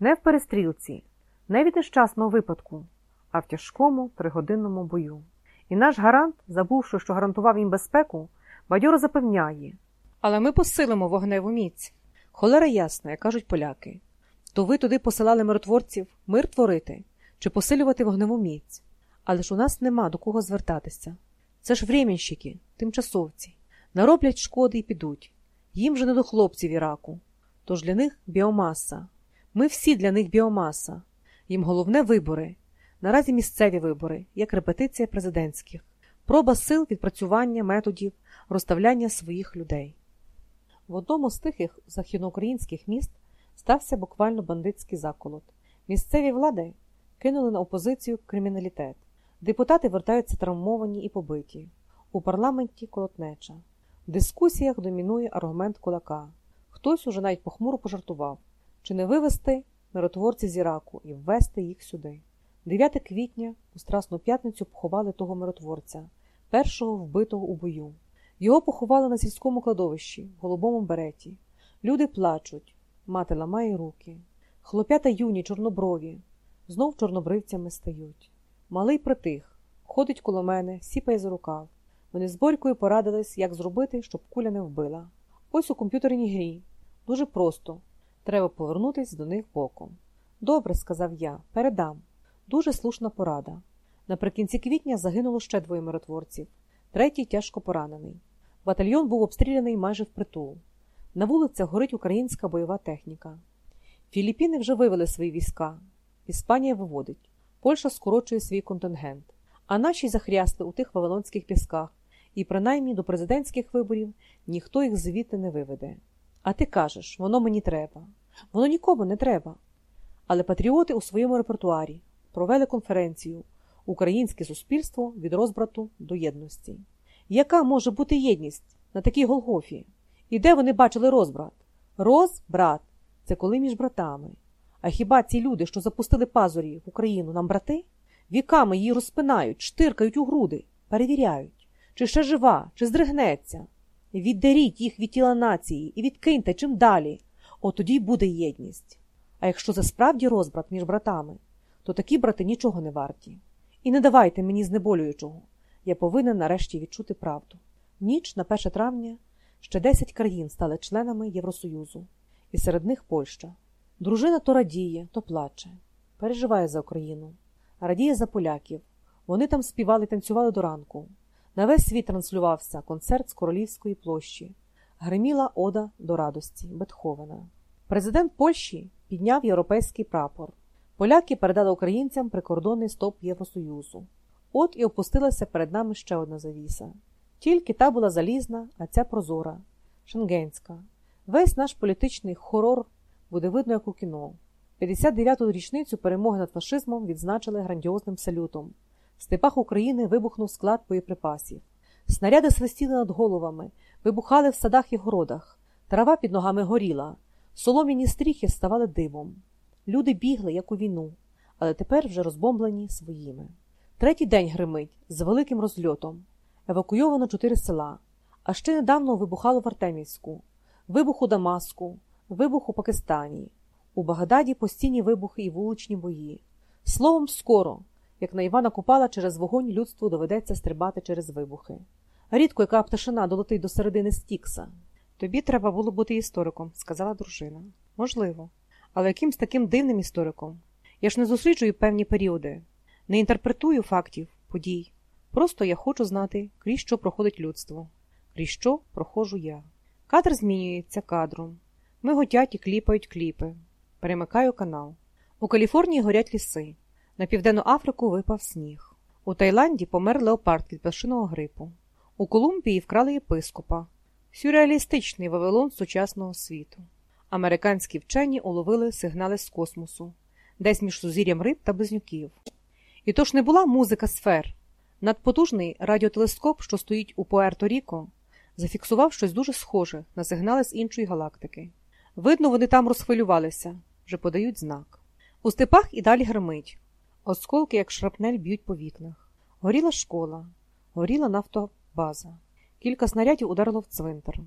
Не в перестрілці, не від нещасного випадку, а в тяжкому тригодинному бою. І наш гарант, забувши, що гарантував їм безпеку, бадьоро запевняє. Але ми посилимо вогневу міць. Холера ясна, як кажуть поляки. То ви туди посилали миротворців мир творити чи посилювати вогневу міць. Але ж у нас нема до кого звертатися. Це ж временщики, тимчасовці. Нароблять шкоди і підуть. Їм же не до хлопців Іраку. Тож для них біомаса. Ми всі для них біомаса. Їм головне вибори. Наразі місцеві вибори, як репетиція президентських, проба сил відпрацювання методів розставляння своїх людей. В одному з тихих західноукраїнських міст стався буквально бандитський заколот. Місцеві влади кинули на опозицію криміналітет. Депутати вертаються травмовані і побиті. У парламенті колотнеча. В дискусіях домінує аргумент кулака. Хтось уже навіть похмуро пожартував, чи не вивести миротворців з Іраку і ввести їх сюди. 9 квітня у Страсну п'ятницю поховали того миротворця, першого вбитого у бою. Його поховали на сільському кладовищі, в голубому береті. Люди плачуть, мати ламає руки. Хлоп'ята юні, чорноброві, знов чорнобривцями стають. Малий притих, ходить коло мене, сіпає за рукав. Вони з Борькою порадились, як зробити, щоб куля не вбила. Ось у комп'ютерній грі. Дуже просто. Треба повернутись до них боком. Добре, сказав я, передам. Дуже слушна порада. Наприкінці квітня загинуло ще двоє миротворців, третій тяжко поранений. Батальйон був обстріляний майже впритул. На вулицях горить українська бойова техніка. Філіппіни вже вивели свої війська. Іспанія виводить. Польща скорочує свій контингент. А наші захрясли у тих вавилонських пісках, і принаймні до президентських виборів ніхто їх звідти не виведе. А ти кажеш, воно мені треба. Воно нікому не треба. Але патріоти у своєму репертуарі провели конференцію Українське суспільство від розбрату до єдності. Яка може бути єдність на такій Голгофі? І де вони бачили розбрат? Розбрат це коли між братами. А хіба ці люди, що запустили пазурі в Україну, нам брати? Віками її розпинають, штиркають у груди, перевіряють, чи ще жива, чи здригнеться. Віддаріть їх від тіла нації і відкиньте чим далі. От тоді й буде єдність. А якщо це справді розбрат між братами, то такі брати нічого не варті. І не давайте мені знеболюючого. Я повинен нарешті відчути правду. Ніч на 1 травня ще 10 країн стали членами Євросоюзу, і серед них Польща. Дружина то радіє, то плаче, переживає за Україну, радіє за поляків. Вони там співали, танцювали до ранку. На весь світ транслювався концерт з Королівської площі. Гриміла ода до радості Бетховена. Президент Польщі підняв європейський прапор. Поляки передали українцям прикордонний стоп Євросоюзу. От і опустилася перед нами ще одна завіса. Тільки та була залізна, а ця прозора, шенгенська. Весь наш політичний хорор буде видно, як у кіно. 59-ту річницю перемоги над фашизмом відзначили грандіозним салютом. В степах України вибухнув склад боєприпасів. Снаряди свистіли над головами, вибухали в садах і городах, трава під ногами горіла, солом'яні стріхи ставали димом. Люди бігли, як у війну, але тепер вже розбомблені своїми. Третій день гримить з великим розльотом. Евакуйовано чотири села, а ще недавно вибухало в Артемівську, вибух у Дамаску, вибух у Пакистані. У Багдаді постійні вибухи і вуличні бої. Словом, скоро, як на Івана Купала, через вогонь людству доведеться стрибати через вибухи. Рідко яка пташина долетить до середини Стікса. Тобі треба було бути істориком, сказала дружина. Можливо. Але якимсь таким дивним істориком. Я ж не досліджую певні періоди, не інтерпретую фактів, подій. Просто я хочу знати, крізь що проходить людство, крізь що проходжу я. Кадр змінюється кадром. Миготять і кліпають кліпи. Перемикаю канал. У Каліфорнії горять ліси. На Південну Африку випав сніг. У Таїланді помер леопард від пташиного грипу. У Колумбії вкрали єпископа. Сюрреалістичний Вавилон сучасного світу. Американські вчені уловили сигнали з космосу, десь між сузір'ям риб та близнюків. І то не була музика сфер. Надпотужний радіотелескоп, що стоїть у Пуерто-Ріко, зафіксував щось дуже схоже на сигнали з іншої галактики. Видно, вони там розхвилювалися, вже подають знак. У степах і далі гримить. Осколки, як шрапнель, б'ють по вікнах. Горіла школа, горіла нафтобаза. Кілька снарядів ударило в цвинтар.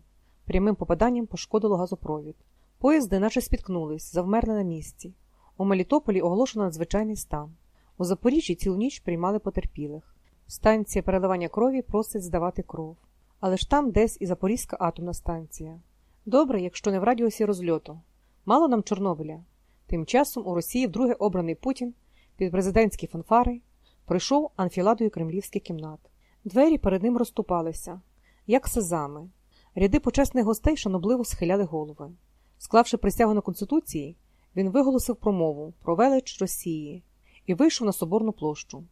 Прямим попаданням пошкодило газопровід. Поїзди, наче спіткнулись, завмерли на місці. У Мелітополі оголошено надзвичайний стан. У Запоріжжі цілу ніч приймали потерпілих. Станція переливання крові просить здавати кров. Але ж там десь і Запорізька атомна станція. Добре, якщо не в радіусі розльоту. Мало нам Чорнобиля. Тим часом у Росії вдруге обраний Путін під президентські фанфари пройшов анфіладою кремлівських кімнат. Двері перед ним розступалися, як сезами. Ряди почесних гостей шанобливо схиляли голови. Склавши присягу на Конституції, він виголосив промову про велич Росії і вийшов на Соборну площу.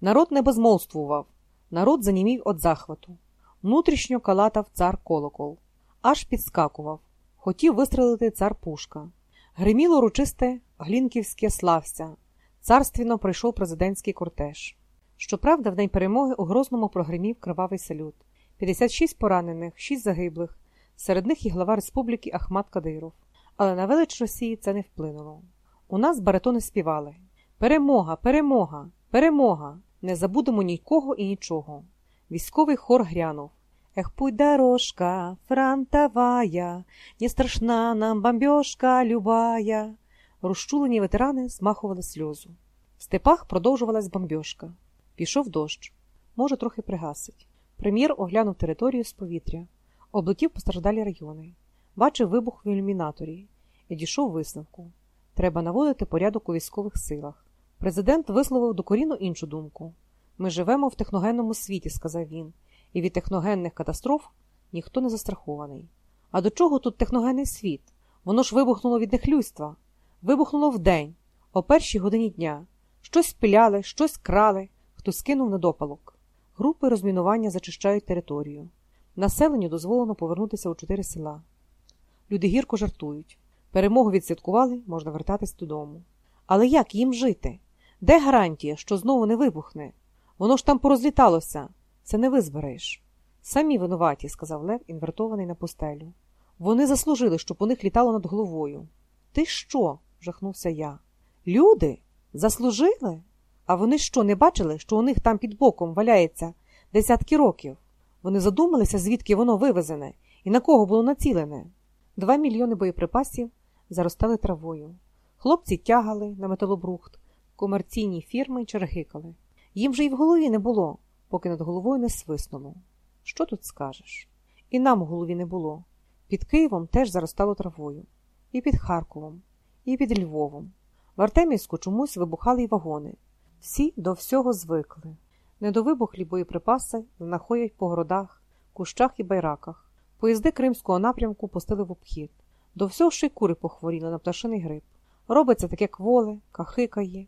Народ не безмолвствував, народ занімів від захвату. Внутрішньо калатав цар колокол, аж підскакував. Хотів вистрелити цар Пушка. Гриміло урочисте Глінківське слався. Царствіно прийшов президентський кортеж. Щоправда, в день перемоги у Грозному прогримів кривавий салют. 56 поранених, 6 загиблих. Серед них і глава республіки Ахмат Кадиров. Але на велич Росії це не вплинуло. У нас баритони співали Перемога, перемога, перемога! Не забудемо нікого і нічого. Військовий хор грянув. Ех, путь дорожка фронтовая, не страшна нам бомбежка любая. Розчулені ветерани змахували сльозу. В степах продовжувалась бомбьошка. Пішов дощ. Може, трохи пригасить. Прем'єр оглянув територію з повітря, облетів постраждалі райони, бачив вибух в ілюмінаторі і дійшов висновку. Треба наводити порядок у військових силах. Президент висловив докорінно іншу думку. Ми живемо в техногенному світі, сказав він, і від техногенних катастроф ніхто не застрахований. А до чого тут техногенний світ? Воно ж вибухнуло від нехлюйства. Вибухнуло вдень, о першій годині дня. Щось пиляли, щось крали, хтось кинув недопалок. Групи розмінування зачищають територію. Населенню дозволено повернутися у чотири села. Люди гірко жартують. Перемогу відсвяткували, можна вертатись додому. Але як їм жити? Де гарантія, що знову не вибухне? Воно ж там порозліталося. Це не визбереш. Самі винуваті, сказав Лев, інвертований на постелю. Вони заслужили, щоб у них літало над головою. Ти що? Жахнувся я. Люди? Заслужили? А вони що, не бачили, що у них там під боком валяється десятки років? Вони задумалися, звідки воно вивезене і на кого було націлене. Два мільйони боєприпасів заростали травою. Хлопці тягали на металобрухт, комерційні фірми чергикали. Їм же й в голові не було, поки над головою не свиснуло. Що тут скажеш? І нам у голові не було. Під Києвом теж заростало травою, і під Харковом, і під Львовом. В Артемівську чомусь вибухали й вагони. Всі до всього звикли. Недовибухлі боєприпаси знаходять по городах, кущах і байраках. Поїзди Кримського напрямку пустили в обхід. До всього ще й кури похворіли на пташиний гриб. Робиться таке кволе, кахикає.